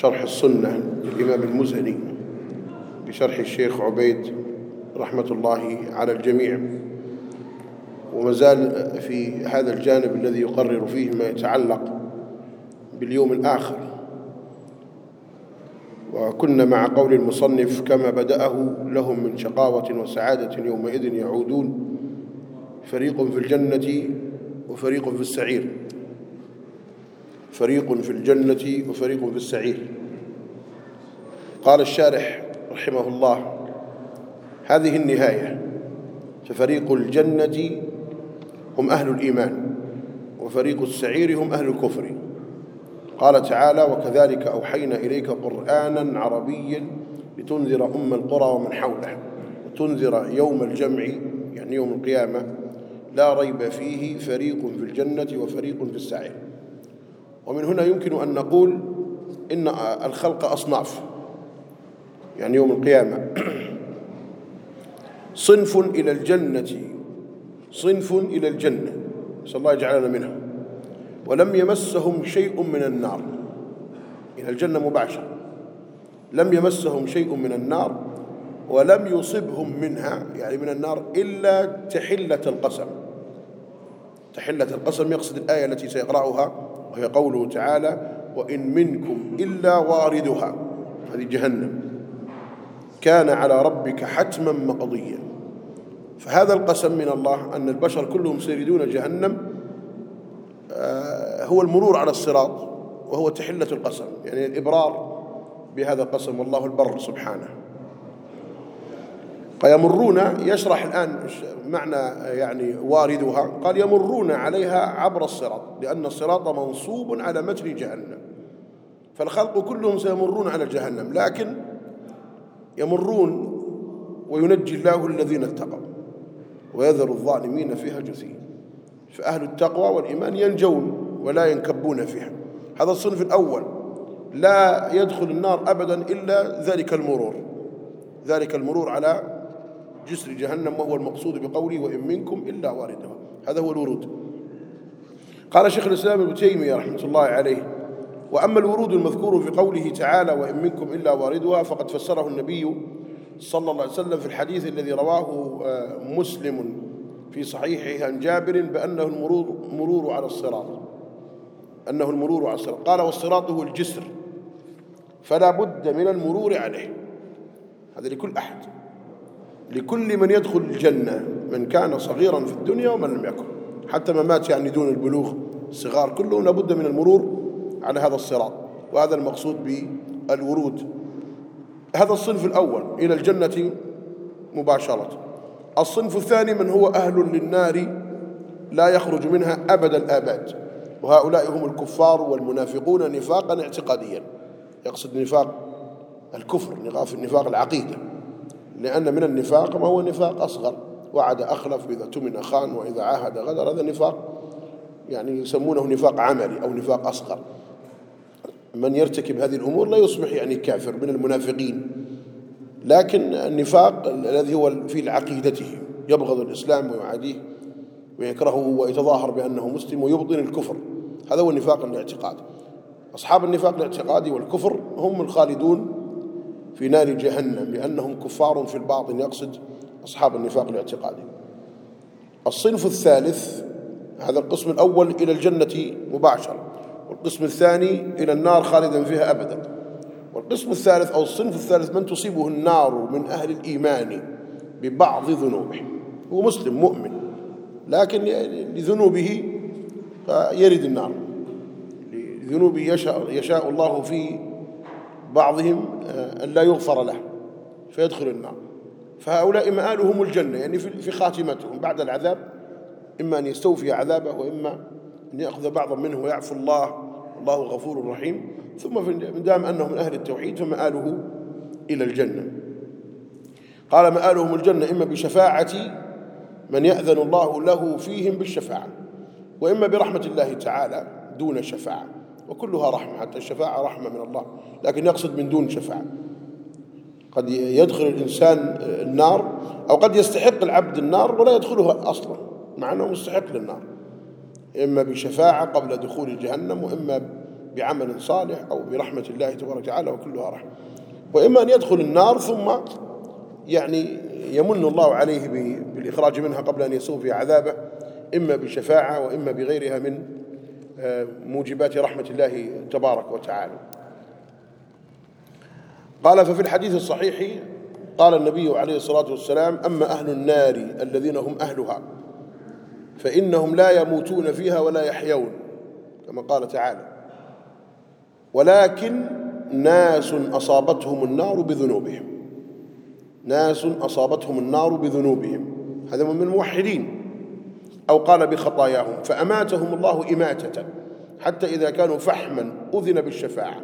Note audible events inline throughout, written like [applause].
شرح السنة للإمام المزني بشرح الشيخ عبيد رحمة الله على الجميع. وما زال في هذا الجانب الذي يقرر فيه ما يتعلق باليوم الآخر. وكنا مع قول المصنف كما بدأه لهم من شقاوة وسعادة يومئذ يعودون. فريق في الجنة وفريق في السعير. فريق في الجنة وفريق في السعير. قال الشارح رحمه الله هذه النهاية. ففريق الجنة هم أهل الإيمان وفريق السعير هم أهل الكفر. قال تعالى وكذلك أوحينا إليك قرآنا عربيا لتنذر أم القرى ومن حولها وتنذر يوم الجمع يعني يوم القيامة. لا ريب فيه فريق في الجنة وفريق في السعير. ومن هنا يمكن أن نقول إن الخلق أصناف. يعني يوم القيامة. [clears throat] صنف إلى الجنة. صنف إلى الجنة. نسأل الله يجعلنا منها. ولم يمسهم شيء من النار. إلى الجنة مباشرة. لم يمسهم شيء من النار ولم يصبهم منها يعني من النار إلا تحلة القسم. تحلة القسم يقصد الآية التي سيقرأها. وهي قوله تعالى وإن منكم إلا واردها هذه جهنم. كان على ربك حتما مقضيا. فهذا القسم من الله أن البشر كلهم سيريدون جهنم هو المرور على الصراط وهو تحلة القسم يعني الإبرار بهذا القسم والله البر سبحانه. فيمرون يشرح الآن معنى يعني واردها. قال يمرون عليها عبر الصراط لأن الصراط منصوب على متن جهنم. فالخلق كلهم سيمرون على جهنم لكن يمرون وينجي الله الذين اتقوا ويذر الظالمين فيها جثيا فأهل التقوى والإيمان ينجون ولا ينكبون فيها. هذا الصنف الأول. لا يدخل النار أبدا إلا ذلك المرور. ذلك المرور على جسر جهنم وهو المقصود بقوله وإن منكم إلا واردها هذا هو الورود. قال شيخ الإسلام ابن تيمية رحمة الله عليه وأما الورود المذكور في قوله تعالى وإن منكم إلا واردها فقد فسره النبي صلى الله عليه وسلم في الحديث الذي رواه مسلم في صحيحه عن جابر بأنه المرور مرور على الصراط. أنه المرور على الصراط. قال والصراط هو الجسر فلا بد من المرور عليه. هذا لكل أحد. لكل من يدخل الجنة من كان صغيرا في الدنيا ومن لم يكن. حتى ما مات يعني دون البلوغ الصغار كلهم لابد من المرور على هذا الصراط. وهذا المقصود بالورود. هذا الصنف الأول إلى الجنة مباشرة. الصنف الثاني من هو أهل للنار لا يخرج منها أبد الآباد. وهؤلاء هم الكفار والمنافقون نفاقا اعتقاديا. يقصد نفاق الكفر نفاق العقيدة. لأن من النفاق ما هو نفاق أصغر. وعد أخلف إذا تمن خان وإذا عاهد غدر. هذا نفاق يعني يسمونه نفاق عملي أو نفاق أصغر. من يرتكب هذه الأمور لا يصبح يعني كافر من المنافقين. لكن النفاق الذي هو في عقيدته يبغض الإسلام ويعاديه ويكرهه ويتظاهر بأنه مسلم ويبطن الكفر. هذا هو النفاق الاعتقادي أصحاب النفاق الاعتقادي والكفر هم الخالدون في نار جهنم لأنهم كفار في الباطن يقصد أصحاب النفاق الاعتقادي. الصنف الثالث هذا القسم الأول إلى الجنة مباشرة والقسم الثاني إلى النار خالدا فيها أبدا. والقسم الثالث أو الصنف الثالث من تصيبه النار من أهل الإيمان ببعض ذنوبه هو مسلم مؤمن لكن لذنوبه يرد النار. لذنوبه يشاء, يشاء الله في بعضهم أن لا يغفر له فيدخل النار. فهؤلاء مآلهم الجنة يعني في خاتمتهم. بعد العذاب إما أن يستوفي عذابه وإما أن يأخذ بعضا منه ويعفو الله. الله غفور رحيم. ثم دام أنه من أهل التوحيد فمآله إلى الجنة. قال مآلهم الجنة إما بشفاعة من يأذن الله له فيهم بالشفاعة وإما برحمة الله تعالى دون شفاعة. وكلها رحمة حتى الشفاعة رحمة من الله. لكن يقصد من دون شفاعة. قد يدخل الإنسان النار أو قد يستحق العبد النار ولا يدخلها أصلا مع أنه مستحق للنار. إما بشفاعة قبل دخول جهنم وإما بعمل صالح أو برحمة الله تبارك وتعالى وكلها رحمة. وإما أن يدخل النار ثم يعني يمن الله عليه بالإخراج منها قبل أن يسوء عذابه إما بشفاعة وإما بغيرها من موجبات رحمة الله تبارك وتعالى. قال ففي الحديث الصحيح قال النبي عليه الصلاة والسلام أما أهل النار الذين هم أهلها فإنهم لا يموتون فيها ولا يحيون كما قال تعالى ولكن ناس أصابتهم النار بذنوبهم. ناس أصابتهم النار بذنوبهم. هذا من الموحدين. أو قال بخطاياهم فأماتهم الله إماتة حتى إذا كانوا فحما أذن بالشفاعة.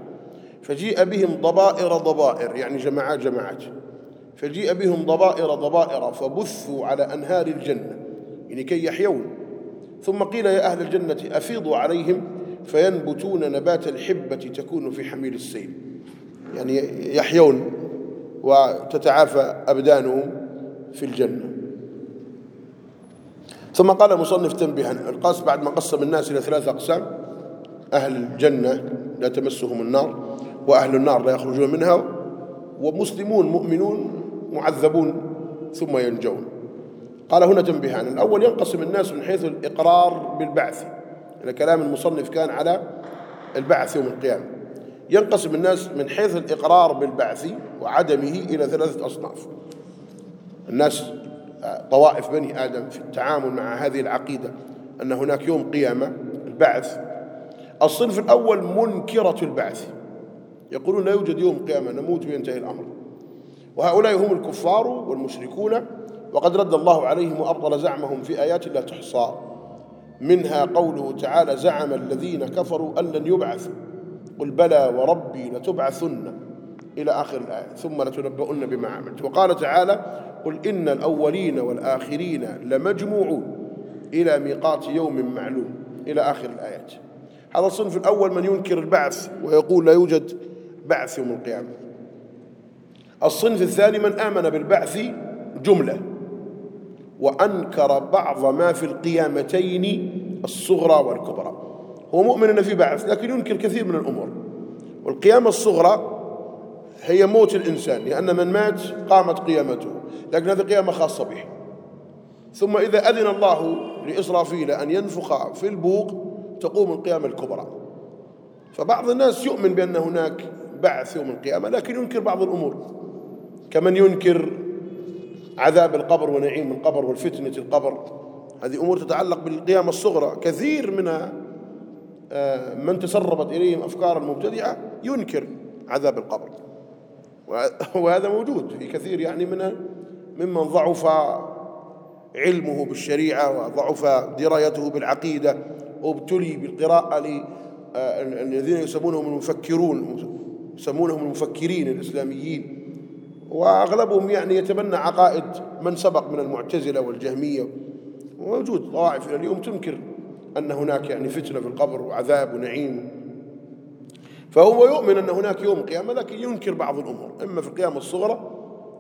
فجيء بهم ضبائر ضبائر يعني جماعات جماعات. فجيء بهم ضبائر ضبائر فبثوا على أنهار الجنة يعني كي يحيون. ثم قيل يا أهل الجنة أفيضوا عليهم فينبتون نبات الحبة تكون في حميل السيل. يعني يحيون وتتعافى أبدانهم في الجنة. ثم قال المصنف تنبيها. القاس بعد ما قسم الناس إلى ثلاثة أقسام. أهل الجنة لا تمسهم النار وأهل النار لا يخرجون منها ومسلمون مؤمنون معذبون ثم ينجون. قال هنا تنبيهان الأول ينقسم الناس من حيث الإقرار بالبعث. يعني كلام المصنف كان على البعث يوم القيامة. ينقسم الناس من حيث الإقرار بالبعث وعدمه إلى ثلاثة أصناف. الناس طوائف بني آدم في التعامل مع هذه العقيدة أن هناك يوم قيامة البعث. الصنف الأول منكرة البعث. يقولون لا يوجد يوم قيامة نموت وينتهي الأمر. وهؤلاء هم الكفار والمشركون وقد رد الله عليهم وأبطل زعمهم في آيات لا تحصى. منها قوله تعالى زعم الذين كفروا أن لن يبعثوا قل بلى وربي لتبعثن. إلى آخر الآية. ثم لتنبؤن بما عملت وقال تعالى قل إن الأولين والآخرين لمجموعون إلى ميقات يوم معلوم. إلى آخر الآيات. هذا الصنف الأول من ينكر البعث ويقول لا يوجد بعث يوم القيامة. الصنف الثاني من آمن بالبعث جملة. وأنكر بعض ما في القيامتين الصغرى والكبرى. هو مؤمن أن في بعث لكن ينكر كثير من الأمور. والقيامة الصغرى هي موت الإنسان لأن من مات قامت قيامته لكن هذه قيامة خاصة به. ثم إذا أذن الله لإسرافيل أن ينفخ في البوق تقوم القيامة الكبرى. فبعض الناس يؤمن بأن هناك بعث يوم القيامة لكن ينكر بعض الأمور. كمن ينكر عذاب القبر ونعيم القبر والفتنة القبر. هذه أمور تتعلق بالقيامة الصغرى. كثير من آه، من تسربت إليهم أفكار المبتدعة ينكر عذاب القبر. وهذا موجود في كثير يعني من ممن ضعف علمه بالشريعة وضعف درايته بالعقيدة وابتلي بالقراءة الذين يسمونهم المفكرون يسمونهم المفكرين الإسلاميين. وأغلبهم يعني يتبنى عقائد من سبق من المعتزلة والجهمية. وموجود طوائف اليوم تنكر أن هناك يعني فتنة في القبر وعذاب ونعيم. فهو يؤمن أن هناك يوم قيامة لكن ينكر بعض الأمور إما في القيامة الصغرى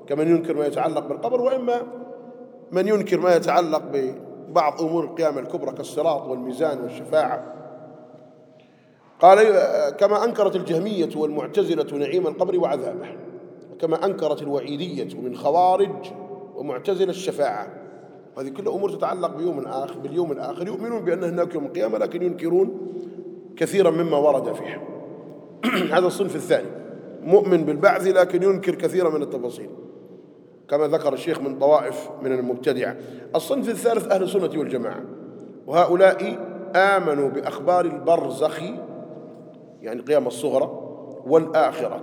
كمن ينكر ما يتعلق بالقبر وإما من ينكر ما يتعلق ببعض أمور القيامة الكبرى كالصراط والميزان والشفاعة. قال كما أنكرت الجهمية والمعتزلة نعيم القبر وعذابه كما أنكرت الوعيدية من خوارج ومعتزلة الشفاعة. هذه كلها أمور تتعلق بيوم الآخر باليوم الآخر. يؤمنون بأن هناك يوم القيامة لكن ينكرون كثيرا مما ورد فيه [clears throat] هذا الصنف الثاني. مؤمن بالبعث لكن ينكر كثيرا من التفاصيل. كما ذكر الشيخ من طوائف من المبتدعة الصنف الثالث أهل السنة والجماعة. وهؤلاء آمنوا بأخبار البرزخ يعني القيامة الصغرى والآخرة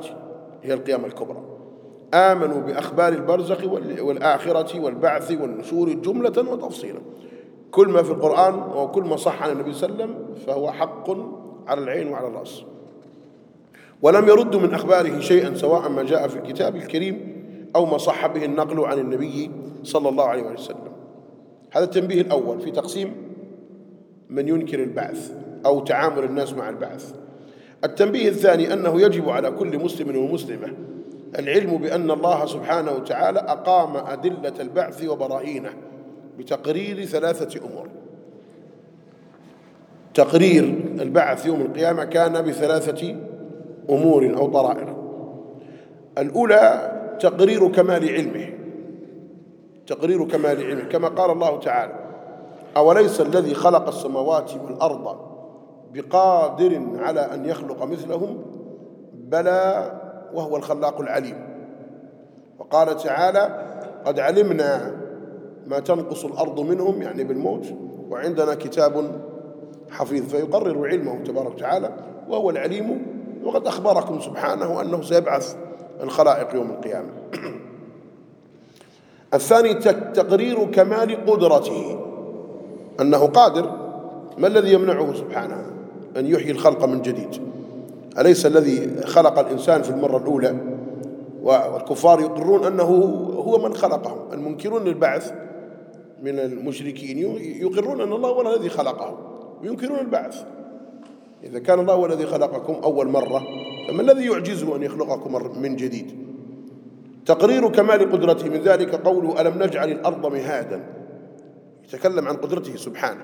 هي القيامة الكبرى. آمنوا بأخبار البرزخ والآخرة والبعث والنشور جملة وتفصيلا. كل ما في القرآن وكل ما صح عن النبي صلى الله عليه وسلم فهو حق على العين وعلى الرأس. ولم يرد من أخباره شيئا سواء ما جاء في الكتاب الكريم أو ما صح به النقل عن النبي صلى الله عليه وسلم. هذا التنبيه الأول في تقسيم من ينكر البعث أو تعامل الناس مع البعث. التنبيه الثاني أنه يجب على كل مسلم ومسلمة العلم بأن الله سبحانه وتعالى أقام أدلة البعث وبراهينه بتقرير ثلاثة أمور. تقرير البعث يوم القيامة كان بثلاثة أمور أو طرائر الأولى تقرير كمال علمه. تقرير كمال علمه. كما قال الله تعالى أوليس الذي خلق السماوات والأرض بقادر على أن يخلق مثلهم؟ بلى وهو الخلاق العليم. وقال تعالى قد علمنا ما تنقص الأرض منهم يعني بالموت وعندنا كتاب حفيظ فيقرر علمه تبارك وتعالى وهو العليم وقد أخبركم سبحانه أنه سيبعث الخلائق يوم القيامة. [clears throat] الثاني تقرير كمال قدرته. أنه قادر. ما الذي يمنعه سبحانه؟ أن يحيي الخلق من جديد. أليس الذي خلق الإنسان في المرة الأولى؟ والكفار يقرون أنه هو من خلقهم. المنكرون للبعث من المشركين يقرون أن الله هو الذي خلقهم. وينكرون البعث. إذا كان الله هو الذي خلقكم أول مرة فما الذي يعجزه أن يخلقكم من جديد؟ تقرير كمال قدرته من ذلك قوله ألم نجعل الأرض مهادا؟ يتكلم عن قدرته سبحانه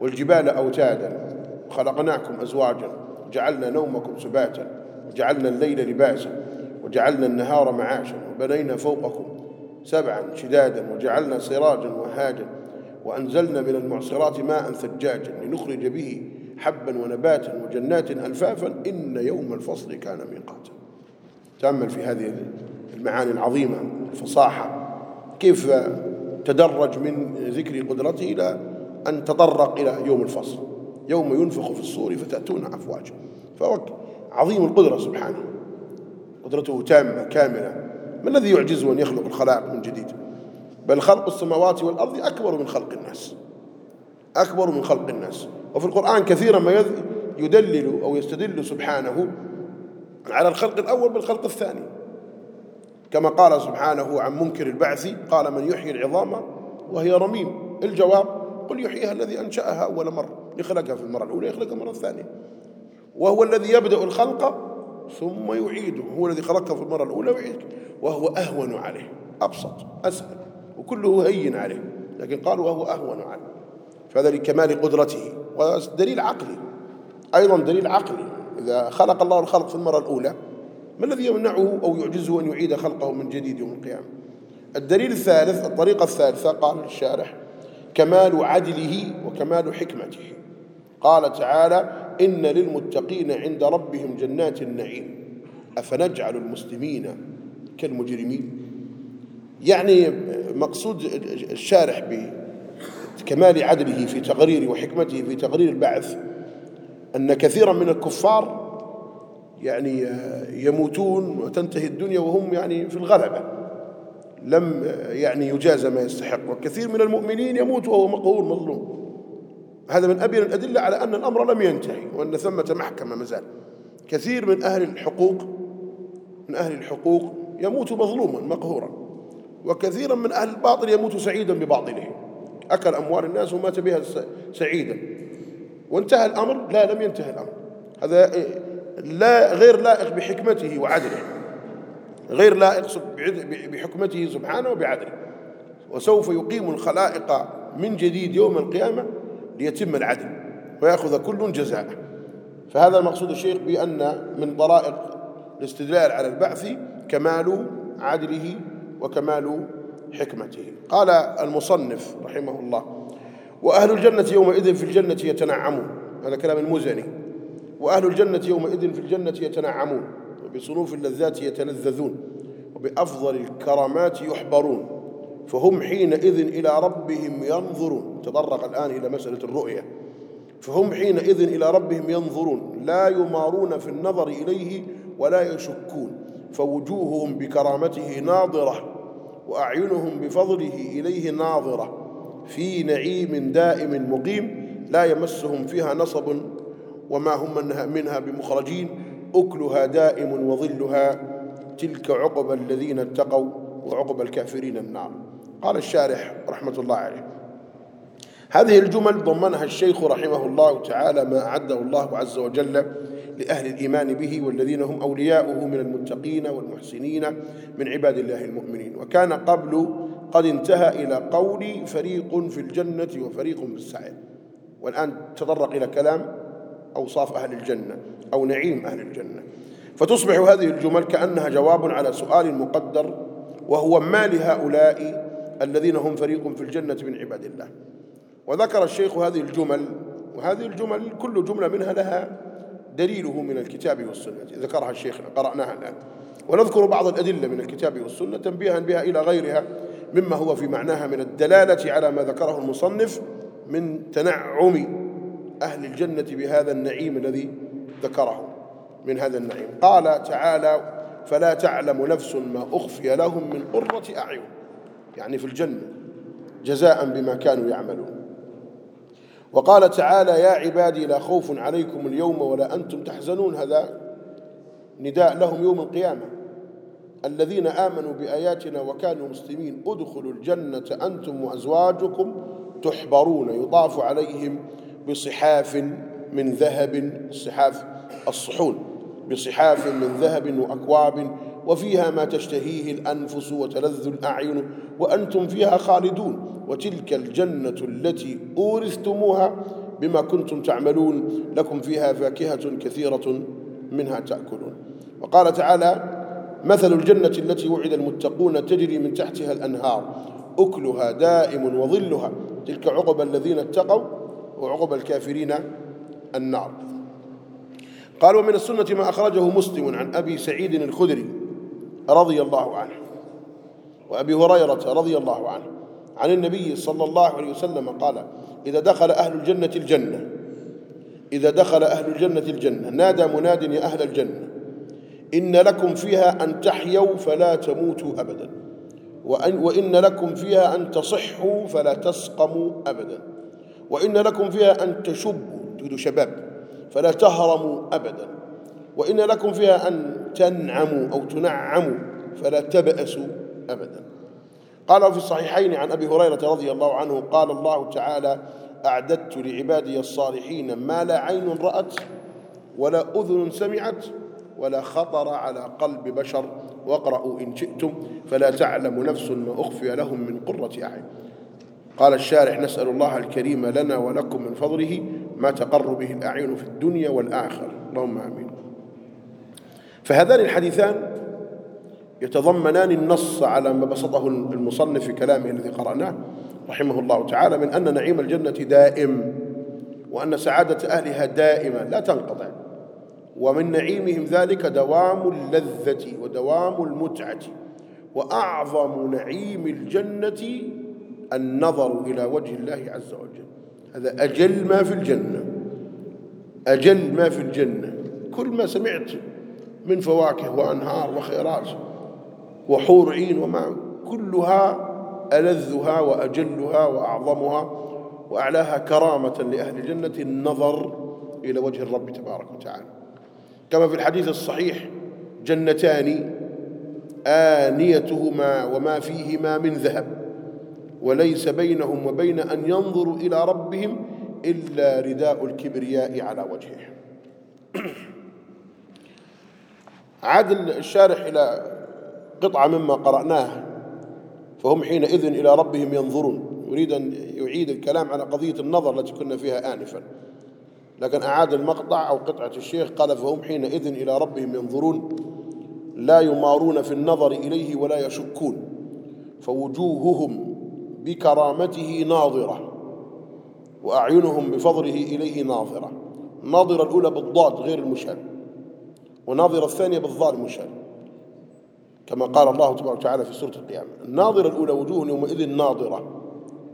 والجبال أوتادا خلقناكم أزواجا جعلنا نومكم سباتا وجعلنا الليل لباسا وجعلنا النهار معاشا وبنينا فوقكم سبعا شدادا وجعلنا سراجا وهاجا وأنزلنا من المعصرات ماء ثجاجا لنخرج به حبا ونباتا وجنات ألفافا إن يوم الفصل كان ميقاتا. تأمل في هذه المعاني العظيمة الفصاحة. كيف تدرج من ذكر قدرته إلى أن تطرق إلى يوم الفصل؟ يوم ينفخ في الصور فتأتون أفواجا. فهو عظيم القدرة سبحانه. قدرته تامة كاملة. ما الذي يعجزه أن يخلق الخلائق من جديد؟ بل خلق السماوات والأرض أكبر من خلق الناس. أكبر من خلق الناس. وفي القرآن كثيرا ما يدلل أو يستدل سبحانه على الخلق الأول بالخلق الثاني. كما قال سبحانه عن منكر البعث قال من يحيي العظام وهي رميم. الجواب قل يحييها الذي أنشأها أول مرة يخلقها في المرة الأولى يخلقها المرة الثانية. وهو الذي يبدأ الخلق ثم يعيده هو الذي خلقها في المرة الأولى ويعيده وهو أهون عليه. أبسط أسهل وكله هين عليه. لكن قالوا وهو أهون عليه. فهذا لكمال قدرته ودليل عقلي. أيضا دليل عقلي. إذا خلق الله الخلق في المرة الأولى ما الذي يمنعه أو يعجزه أن يعيد خلقه من جديد يوم القيامة؟ الدليل الثالث الطريقة الثالثة قال الشارح كمال عدله وكمال حكمته. قال تعالى إن للمتقين عند ربهم جنات النعيم. أفنجعل المسلمين كالمجرمين؟ يعني مقصود الشارح بكمال عدله في تقرير وحكمته في تقرير البعث أن كثيرا من الكفار يعني يموتون وتنتهي الدنيا وهم يعني في الغلبة لم يعني يجاز ما يستحق. وكثير من المؤمنين يموت وهو مقهور مظلوم. هذا من أبين الأدلة على أن الأمر لم ينتهي وأن ثمة محكمة مازال كثير من أهل الحقوق من أهل الحقوق يموت مظلوما مقهورا. وكثيرا من أهل الباطل يموت سعيدا بباطله. أكل أموال الناس ومات بها سعيدا. وانتهى الأمر لا لم ينتهي الأمر. هذا لا غير لائق بحكمته وعدله. غير لائق بحكمته سبحانه وبعدله. وسوف يقيم الخلائق من جديد يوم القيامة ليتم العدل ويأخذ كل جزاءه فهذا المقصود الشيخ بأن من طرائق الاستدلال على البعث كمال عدله وكمال حكمته. قال المصنف رحمه الله وأهل الجنة يومئذ في الجنة يتنعمون. هذا كلام المزني. وأهل الجنة يومئذ في الجنة يتنعمون. وبصنوف اللذات يتلذذون. وبأفضل الكرامات يحبرون. فهم حينئذ إلى ربهم ينظرون. تطرق الآن إلى مسألة الرؤية. فهم حينئذ إلى ربهم ينظرون. لا يمارون في النظر إليه ولا يشكون. فوجوههم بكرامته ناظرة. وأعينهم بفضله إليه ناظرة في نعيم دائم مقيم لا يمسهم فيها نصب وما هم منها بمخرجين أكلها دائم وظلها تلك عقب الذين اتقوا وعقب الكافرين النار. قال الشارح رحمة الله عليه. هذه الجمل ضمنها الشيخ رحمه الله تعالى ما أعده الله عز وجل لأهل الإيمان به والذين هم أولياؤه من المتقين والمحسنين من عباد الله المؤمنين. وكان قبل قد انتهى إلى قول فريق في الجنة وفريق في السعير والآن تطرق إلى كلام أوصاف أهل الجنة أو نعيم أهل الجنة. فتصبح هذه الجمل كأنها جواب على سؤال مقدر وهو ما لهؤلاء الذين هم فريق في الجنة من عباد الله. وذكر الشيخ هذه الجمل وهذه الجمل كل جملة منها لها دليله من الكتاب والسنة. ذكرها الشيخ قرأناها الآن. ونذكر بعض الأدلة من الكتاب والسنة تنبيها بها إلى غيرها مما هو في معناها من الدلالة على ما ذكره المصنف من تنعم أهل الجنة بهذا النعيم الذي ذكره من هذا النعيم. قال تعالى فلا تعلم نفس ما أخفي لهم من قرة أعين. يعني في الجنة جزاء بما كانوا يعملون. وقال تعالى يا عبادي لا خوف عليكم اليوم ولا أنتم تحزنون. هذا نداء لهم يوم القيامة. الذين آمنوا بآياتنا وكانوا مسلمين ادخلوا الجنة أنتم وأزواجكم تحبرون. يطاف عليهم بصحاف من ذهب صحاف الصحون بصحاف من ذهب وأكواب وفيها ما تشتهيه الأنفس وتلذ الأعين وأنتم فيها خالدون. وتلك الجنة التي أورثتموها بما كنتم تعملون لكم فيها فاكهة كثيرة منها تأكلون. وقال تعالى مثل الجنة التي وعد المتقون تجري من تحتها الأنهار أكلها دائم وظلها تلك عقب الذين اتقوا وعقب الكافرين النار. قال ومن السنة ما أخرجه مسلم عن أبي سعيد الخدري رضي الله عنه وأبي هريرة رضي الله عنه عن النبي صلى الله عليه وسلم قال إذا دخل أهل الجنة الجنة إذا دخل أهل الجنة الجنة نادى مناد يا أهل الجنة إن لكم فيها أن تحيوا فلا تموتوا أبدا وأن وإن لكم فيها أن تصحوا فلا تسقموا أبدا وإن لكم فيها أن تشبوا تريدوا شباب فلا تهرموا أبدا وإن لكم فيها أن تنعموا أو تنعموا فلا تبأسوا أبدا. قال في الصحيحين عن أبي هريرة رضي الله عنه قال الله تعالى أعددت لعبادي الصالحين ما لا عين رأت ولا أذن سمعت ولا خطر على قلب بشر واقرأوا إن شئتم فلا تعلم نفس ما أخفي لهم من قرة أعين. قال الشارح نسأل الله الكريم لنا ولكم من فضله ما تقر به الأعين في الدنيا والآخرة. اللهم آمين. فهذان الحديثان يتضمنان النص على ما بسطه المصنف في كلامه الذي قرأناه رحمه الله تعالى من أن نعيم الجنة دائم وأن سعادة أهلها دائمة لا تنقطع ومن نعيمهم ذلك دوام اللذة ودوام المتعة وأعظم نعيم الجنة النظر إلى وجه الله عز وجل هذا أجل ما في الجنة أجل ما في الجنة كل ما سمعت من فواكه وأنهار وخيرات وحور عين وما كلها ألذها وأجلها وأعظمها وأعلاها كرامة لأهل الجنة النظر إلى وجه الرب تبارك وتعالى. كما في الحديث الصحيح جنتان آنيتهما وما فيهما من ذهب وليس بينهم وبين أن ينظروا إلى ربهم إلا رداء الكبرياء على وجهه [coughs] عاد الشارح إلى قطعة مما قرأناه. فهم حينئذ إلى ربهم ينظرون. يريد أن يعيد الكلام على قضية النظر التي كنا فيها آنفا. لكن أعاد المقطع أو قطعة الشيخ قال فهم حينئذ إلى ربهم ينظرون. لا يمارون في النظر إليه ولا يشكون. فوجوههم بكرامته ناظرة وأعينهم بفضله إليه ناظرة. ناظرة الأولى بالضاد غير المشهد. وناظرة الثانية بالضاد المشهد. كما قال الله تبارك وتعالى في سورة القيامة. الناظرة الأولى وجوه يومئذ ناظرة.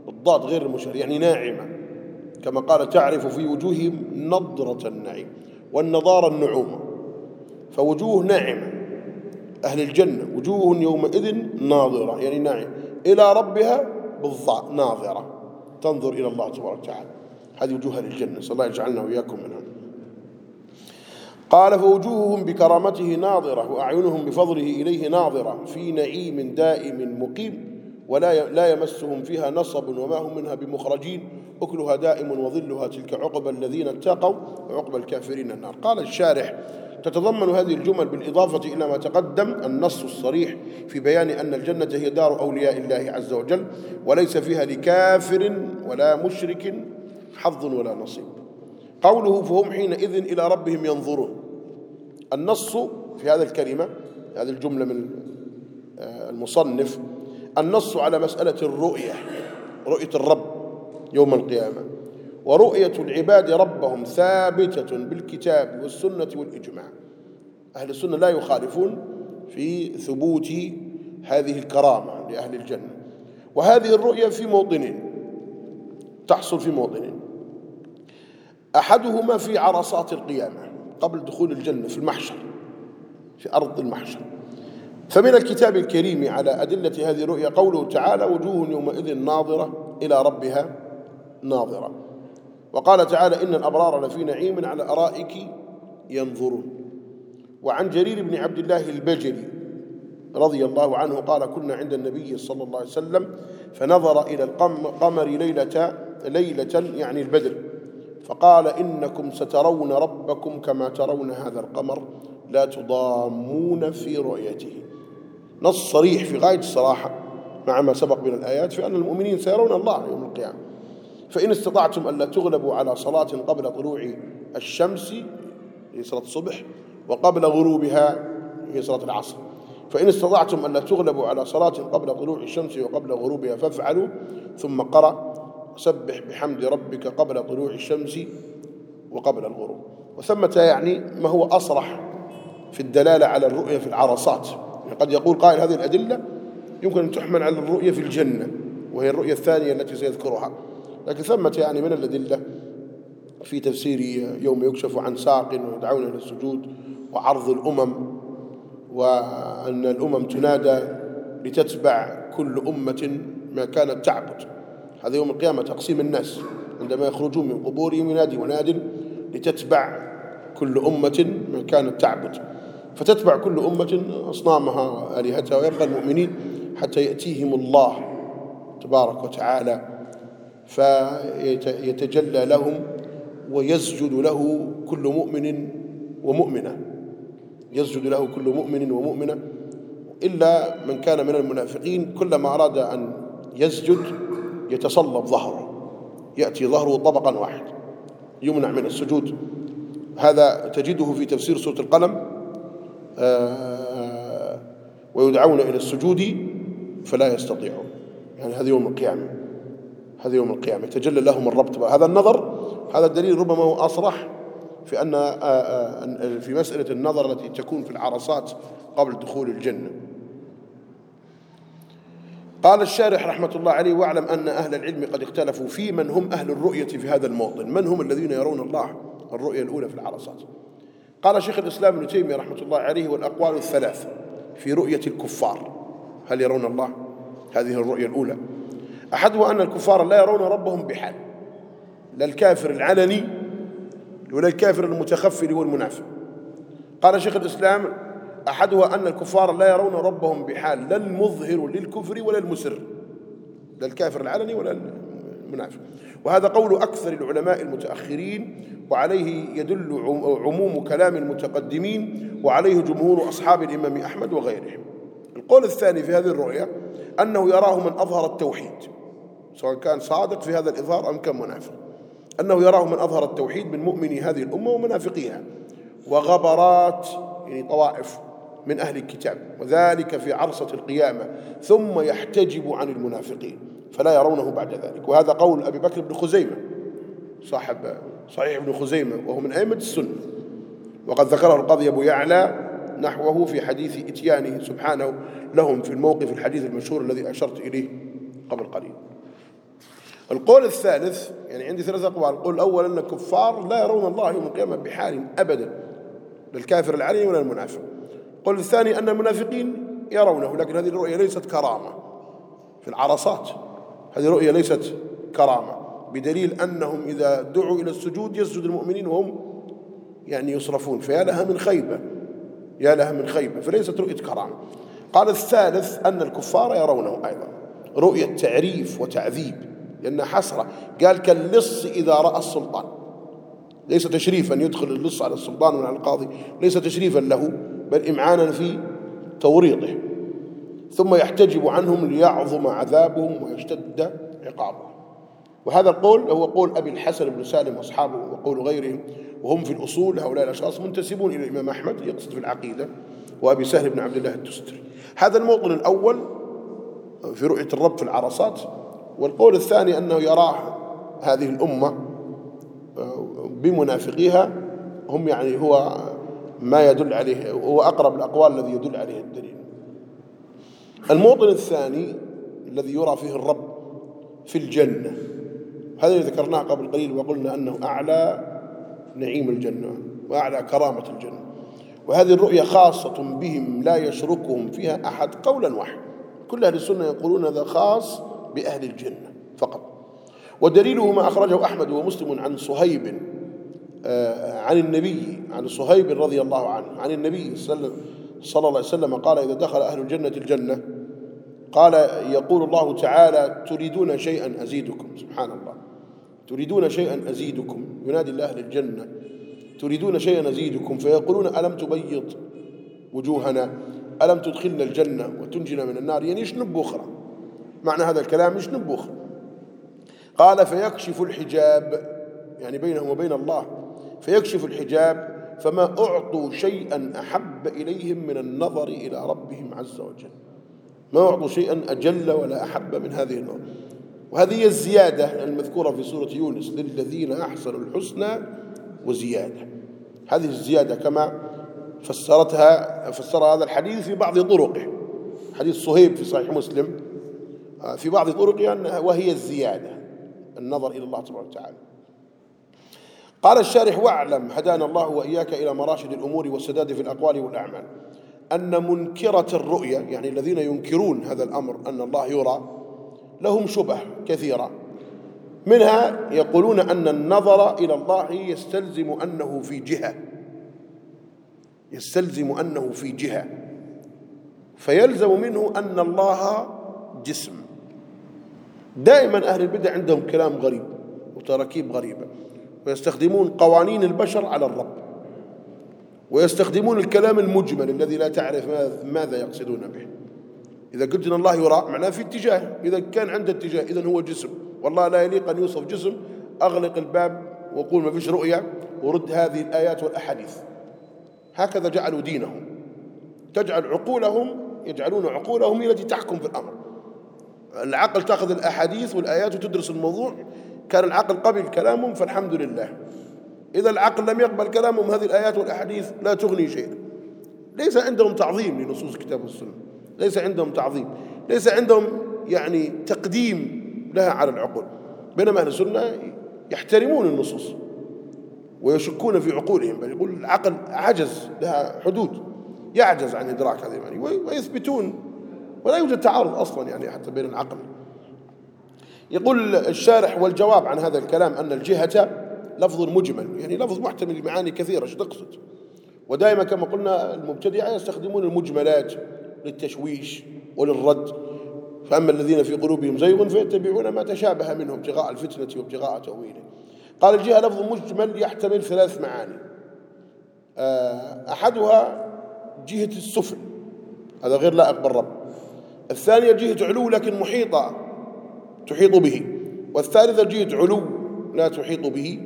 بالضاد غير المشهد يعني ناعمة. كما قال تعرف في وجوههم نضرة النعيم والنضارة النعومة. فوجوه ناعمة. أهل الجنة وجوه يومئذ ناظرة يعني ناعمة. إلى ربها بالضاء ناظرة. تنظر إلى الله تبارك وتعالى. هذه وجوه أهل الجنة. صلى الله يجعلنا وإياكم منها قال فوجوههم بكرامته ناظرة وأعينهم بفضله إليه ناظرة في نعيم دائم مقيم ولا لا يمسهم فيها نصب وما هم منها بمخرجين أكلها دائم وظلها تلك عقب الذين اتقوا وعقب الكافرين النار. قال الشارح تتضمن هذه الجمل بالإضافة إلى ما تقدم النص الصريح في بيان أن الجنة هي دار أولياء الله عز وجل وليس فيها لكافر ولا مشرك حظ ولا نصيب. قوله فهم حينئذ إلى ربهم ينظرون. النص في هذه الكلمة هذه الجملة من آه، المصنف النص على مسألة الرؤية رؤية الرب يوم القيامة. ورؤية العباد ربهم ثابتة بالكتاب والسنة والإجماع. أهل السنة لا يخالفون في ثبوت هذه الكرامة لأهل الجنة. وهذه الرؤية في موطنين تحصل في موطنين. أحدهما في عرصات القيامة قبل دخول الجنة في المحشر في أرض المحشر. فمن الكتاب الكريم على أدلة هذه الرؤيا قوله تعالى وجوه يومئذ ناظرة إلى ربها ناظرة وقال تعالى إن الأبرار لفي نعيم على أرائك ينظرون وعن جرير بن عبد الله البجلي رضي الله عنه قال كنا عند النبي صلى الله عليه وسلم فنظر إلى القمر ليلة ليلة يعني البدر. فقال إنكم سترون ربكم كما ترون هذا القمر لا تضامون في رؤيته. نص صريح في غاية الصراحة مع ما سبق من الآيات في أن المؤمنين سيرون الله يوم القيامة. فإن استطعتم ألا تغلبوا على صلاة قبل طلوع الشمس هي صلاة الصبح وقبل غروبها هي صلاة العصر. فإن استطعتم ألا تغلبوا على صلاة قبل طلوع الشمس وقبل غروبها فافعلوا ثم قرأ سبح بحمد ربك قبل طلوع الشمس وقبل الغروب. وثمة يعني ما هو أصرح في الدلالة على الرؤية في العرصات. يعني قد يقول قائل هذه الأدلة يمكن أن تحمل على الرؤية في الجنة وهي الرؤية الثانية التي سيذكرها. لكن ثمة يعني من الأدلة في تفسير يوم يكشف عن ساق ويدعون إلى السجود وعرض الأمم وأن الأمم تنادى لتتبع كل أمة ما كانت تعبد. هذا يوم القيامة تقسيم الناس عندما يخرجون من قبورهم ينادي وناد لتتبع كل أمة ما كانت تعبد. فتتبع كل أمة أصنامها وآلهتها ويبقى المؤمنين حتى يأتيهم الله تبارك وتعالى. فيتجلى لهم ويسجد له كل مؤمن ومؤمنة. يسجد له كل مؤمن ومؤمنة. إلا من كان من المنافقين كلما أراد أن يسجد يتصلب ظهره. يأتي ظهره طبقا واحد. يمنع من السجود. هذا تجده في تفسير سورة القلم. آه، ويدعون إلى السجود فلا يستطيعون. يعني هذا يوم القيامة. هذا يوم القيامة. يتجلى لهم الرب هذا النظر هذا الدليل ربما هو أصرح في أن آه، آه، في مسألة النظر التي تكون في العرصات قبل دخول الجنة. قال الشارح رحمة الله عليه واعلم أن أهل العلم قد اختلفوا في من هم أهل الرؤية في هذا الموطن. من هم الذين يرون الله؟ الرؤية الأولى في العرصات. قال شيخ الإسلام ابن تيمية رحمة الله عليه والأقوال الثلاث في رؤية الكفار. هل يرون الله؟ هذه الرؤية الأولى. أحدها أن الكفار لا يرون ربهم بحال لا الكافر العلني ولا الكافر المتخفي هو المنافق قال شيخ الإسلام أحدها أن الكفار لا يرون ربهم بحال لا المظهر للكفر ولا المسر. لا الكافر العلني ولا المنافق. وهذا قول أكثر العلماء المتأخرين وعليه يدل عموم كلام المتقدمين وعليه جمهور أصحاب الإمام أحمد وغيرهم. القول الثاني في هذه الرؤية أنه يراه من أظهر التوحيد. سواء كان صادق في هذا الإظهار أم كان منافق. أنه يراه من أظهر التوحيد من مؤمني هذه الأمة ومنافقيها. وغبرات يعني طوائف. من أهل الكتاب وذلك في عرصة القيامة ثم يحتجب عن المنافقين فلا يرونه بعد ذلك. وهذا قول أبي بكر بن خزيمة صاحب صحيح ابن خزيمة وهو من أئمة السنة. وقد ذكره القاضي أبو يعلى نحوه في حديث إتيانه سبحانه لهم في الموقف الحديث المشهور الذي أشرت إليه قبل قليل. القول الثالث يعني عندي ثلاث أقوال. القول الأول أن الكفار لا يرون الله يوم القيامة بحال أبدا للكافر العلي ولا المنافق. القول الثاني أن المنافقين يرونه لكن هذه الرؤية ليست كرامة. في العرصات هذه رؤية ليست كرامة بدليل أنهم إذا دعوا إلى السجود يسجد المؤمنين وهم يعني يصرفون فيا لها من خيبة يا لها من خيبة فليست رؤية كرامة. قال الثالث أن الكفار يرونه أيضا رؤية تعريف وتعذيب لأن حسرة. قال كاللص إذا رأى السلطان ليس تشريفا يدخل اللص على السلطان من على القاضي ليس تشريفا له. بل إمعانا في توريطه ثم يحتجب عنهم ليعظم عذابهم ويشتد عقابهم وهذا القول هو قول أبي الحسن بن سالم وأصحابه وقول غيرهم وهم في الأصول هؤلاء الأشخاص منتسبون إلى الإمام أحمد يقصد في العقيدة وأبي سهل بن عبد الله التستري هذا الموطن الأول في رؤية الرب في العرصات والقول الثاني أنه يراه هذه الأمة بمنافقيها هم يعني هو ما يدل عليه هو أقرب الأقوال الذي يدل عليه الدليل. الموطن الثاني الذي يرى فيه الرب في الجنة هذا اللي ذكرناه قبل قليل وقلنا أنه أعلى نعيم الجنة وأعلى كرامة الجنة. وهذه الرؤية خاصة بهم لا يشركهم فيها أحد قولا واحد كل أهل السنة يقولون هذا خاص بأهل الجنة فقط. ودليله ما أخرجه أحمد ومسلم عن صهيب عن النبي عن صهيب رضي الله عنه عن النبي صلى الله عليه وسلم قال إذا دخل أهل الجنة الجنة. قال يقول الله تعالى تريدون شيئا أزيدكم. سبحان الله. تريدون شيئا أزيدكم. ينادي الله أهل الجنة تريدون شيئا أزيدكم. فيقولون ألم تبيض وجوهنا؟ ألم تدخلنا الجنة وتنجنا من النار؟ يعني نبو أخرى؟ معنى هذا الكلام نبو أخرى؟ قال فيكشف الحجاب. يعني بينهم وبين الله. فيكشف الحجاب فما أعطوا شيئا أحب إليهم من النظر إلى ربهم عز وجل. ما أعطوا شيئا أجل ولا أحب من هذه النظر. وهذه الزيادة المذكورة في سورة يونس للذين أحسنوا الحسنى وزيادة. هذه الزيادة كما فسرتها فسر هذا الحديث في بعض طرقه. حديث صهيب في صحيح مسلم آه، في بعض طرقه أنها وهي الزيادة النظر إلى الله تبارك وتعالى. قال الشارح واعلم هدانا الله وإياك إلى مراشد الأمور والسداد في الأقوال والأعمال. أن منكرة الرؤية يعني الذين ينكرون هذا الأمر أن الله يرى لهم شبه كثيرة. منها يقولون أن النظر إلى الله يستلزم أنه في جهة. يستلزم أنه في جهة. فيلزم منه أن الله جسم. دائما أهل البدع عندهم كلام غريب وتراكيب غريبة. ويستخدمون قوانين البشر على الرب. ويستخدمون الكلام المجمل الذي لا تعرف ماذا يقصدون به. إذا قلت إن الله يرى معناه في اتجاه. إذا كان عنده اتجاه إذا هو جسم. والله لا يليق أن يوصف جسم. أغلق الباب وقول ما فيش رؤية. ورد هذه الآيات والأحاديث. هكذا جعلوا دينهم. تجعل عقولهم يجعلون عقولهم هي التي تحكم في الأمر. العقل تأخذ الأحاديث والآيات وتدرس الموضوع. كان العقل قبل كلامهم فالحمد لله. إذا العقل لم يقبل كلامهم هذه الآيات والأحاديث لا تغني شيئا. ليس عندهم تعظيم لنصوص الكتاب والسنة. ليس عندهم تعظيم. ليس عندهم يعني تقديم لها على العقول. بينما أهل السنة يحترمون النصوص ويشكون في عقولهم بل يقول العقل عجز لها حدود. يعجز عن إدراك هذه المعاني ويثبتون. ولا يوجد تعارض أصلا يعني حتى بين العقل يقول الشارح والجواب عن هذا الكلام أن الجهة لفظ مجمل يعني لفظ محتمل لمعاني كثيرة إيش تقصد؟ ودائما كما قلنا المبتدعة يستخدمون المجملات للتشويش وللرد فأما الذين في قلوبهم زيغ فيتبعون ما تشابه منه ابتغاء الفتنة وابتغاء تأويله. قال الجهة لفظ مجمل يحتمل ثلاث معاني. آه، أحدها جهة السفل هذا غير لائق بالرب. الثانية جهة علو لكن محيطة. تحيط به. والثالثة جهة علو لا تحيط به.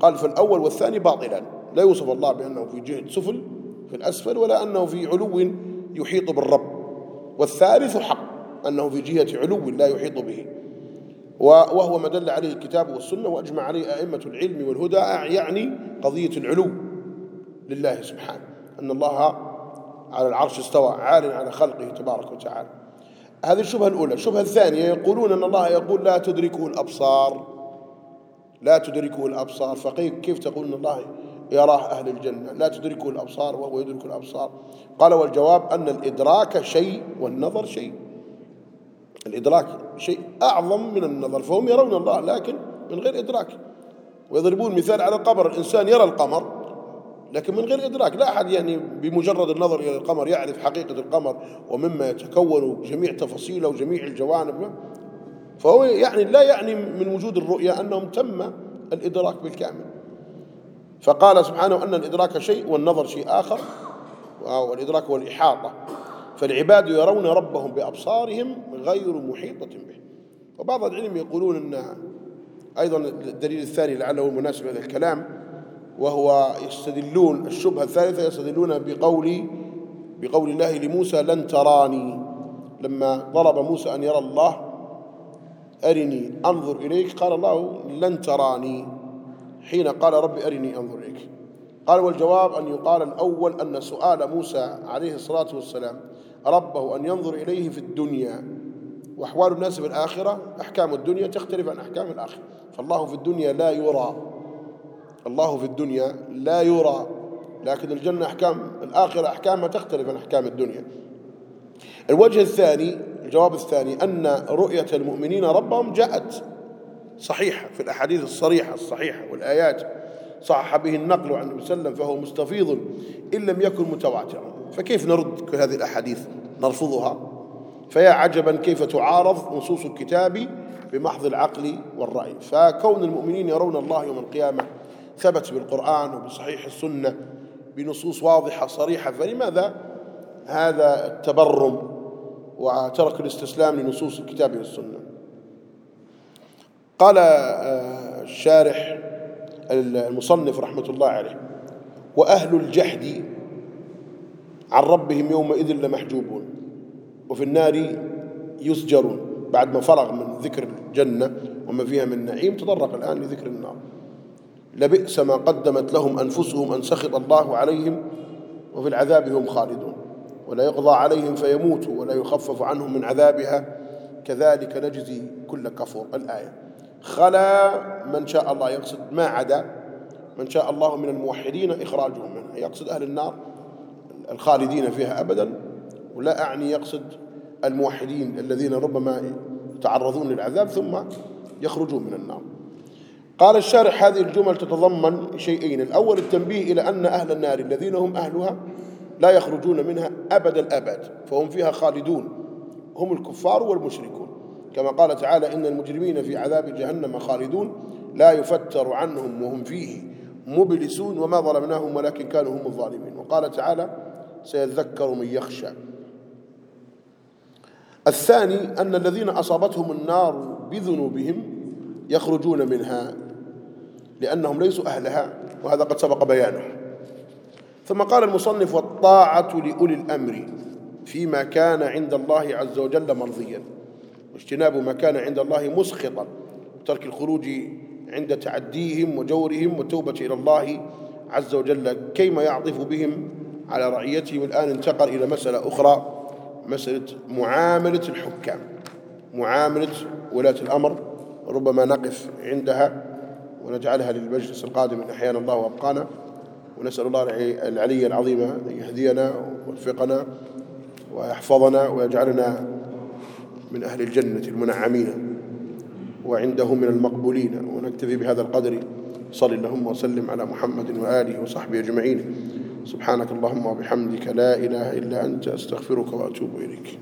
قال فالأول والثاني باطلان لا يوصف الله بأنه في جهة سفل في الأسفل ولا أنه في علو يحيط بالرب. والثالث حق أنه في جهة علو لا يحيط به. وهو ما دل عليه الكتاب والسنة وأجمع عليه أئمة العلم والهدى يعني قضية العلو لله سبحانه. أن الله على العرش استوى عال على خلقه تبارك وتعالى. هذه الشبهة الأولى. الشبهة الثانية يقولون أن الله يقول لا تدركه الأبصار. لا تدركه الأبصار. فكيف تقول أن الله يراه أهل الجنة؟ لا تدركه الأبصار وهو يدرك الأبصار. قال والجواب أن الإدراك شيء والنظر شيء. الإدراك شيء أعظم من النظر. فهم يرون الله لكن من غير إدراك. ويضربون مثال على القمر. الإنسان يرى القمر. لكن من غير إدراك لا أحد يعني بمجرد النظر إلى القمر يعرف حقيقة القمر ومما يتكون جميع تفاصيله وجميع الجوانب. فهو يعني لا يعني من وجود الرؤية أنهم تم الإدراك بالكامل. فقال سبحانه أن الإدراك شيء والنظر شيء آخر والإدراك والإحاطة. فالعباد يرون ربهم بأبصارهم غير محيطة به. وبعض العلم يقولون أن أيضا الدليل الثاني لعله مناسب هذا الكلام وهو يستدلون الشبهة الثالثة يستدلون بقول بقول الله لموسى لن تراني. لما طلب موسى أن يرى الله أرني أنظر إليك. قال الله لن تراني. حين قال رب أرني أنظر إليك. قال والجواب أن يقال الأول أن سؤال موسى عليه الصلاة والسلام ربه أن ينظر إليه في الدنيا. وأحوال الناس في الآخرة أحكام الدنيا تختلف عن أحكام الآخرة. فالله في الدنيا لا يرى. الله في الدنيا لا يرى لكن الجنة أحكام الآخرة أحكامها تختلف عن أحكام الدنيا. الوجه الثاني الجواب الثاني أن رؤية المؤمنين ربهم جاءت صحيحة في الأحاديث الصريحة الصحيحة والآيات. صح به النقل عن النبي صلى الله عليه وسلم فهو مستفيض إن لم يكن متواترا. فكيف نرد كل هذه الأحاديث نرفضها؟ فيا عجبا كيف تعارض نصوص الكتاب بمحض العقل والرأي. فكون المؤمنين يرون الله يوم القيامة ثبت بالقرآن وبصحيح السنة بنصوص واضحة صريحة فلماذا هذا التبرم وترك الاستسلام لنصوص الكتاب والسنة؟ قال آه، الشارح المصنف رحمة الله عليه وأهل الجحد عن ربهم يومئذ لمحجوبون وفي النار يسجرون بعد ما فرغ من ذكر الجنة وما فيها من نعيم تطرق الآن لذكر النار. لبئس ما قدمت لهم أنفسهم أن سخط الله عليهم وفي العذاب هم خالدون. ولا يقضى عليهم فيموتوا ولا يخفف عنهم من عذابها. كذلك نجزي كل كفور. الآية خلا من شاء الله يقصد ما عدا من شاء الله من الموحدين إخراجهم منها. يقصد أهل النار الخالدين فيها أبدا. ولا أعني يقصد الموحدين الذين ربما يتعرضون للعذاب ثم يخرجون من النار. قال الشارح هذه الجمل تتضمن شيئين. الأول التنبيه إلى أن أهل النار الذين هم أهلها لا يخرجون منها أبد الأبد فهم فيها خالدون هم الكفار والمشركون. كما قال تعالى إن المجرمين في عذاب جهنم خالدون لا يفتر عنهم وهم فيه مبلسون وما ظلمناهم ولكن كانوا هم الظالمين. وقال تعالى سيذكر من يخشى. الثاني أن الذين أصابتهم النار بذنوبهم يخرجون منها لأنهم ليسوا أهلها وهذا قد سبق بيانه. ثم قال المصنف والطاعة لأولي الأمر فيما كان عند الله عز وجل مرضيا. واجتناب ما كان عند الله مسخطا وترك الخروج عند تعديهم وجورهم والتوبة إلى الله عز وجل كيما يعطف بهم على رعيته. والآن انتقل إلى مسألة أخرى مسألة معاملة الحكام معاملة ولاة الأمر ربما نقف عندها. ونجعلها للمجلس القادم إن أحيانا الله وأبقانا. ونسأل الله العلي العظيم أن يهدينا ويوفقنا ويحفظنا ويجعلنا من أهل الجنة المنعمين. وعنده من المقبولين. ونكتفي بهذا القدر. صل اللهم وسلم على محمد وآله وصحبه أجمعين. سبحانك اللهم وبحمدك لا إله إلا أنت أستغفرك وأتوب إليك.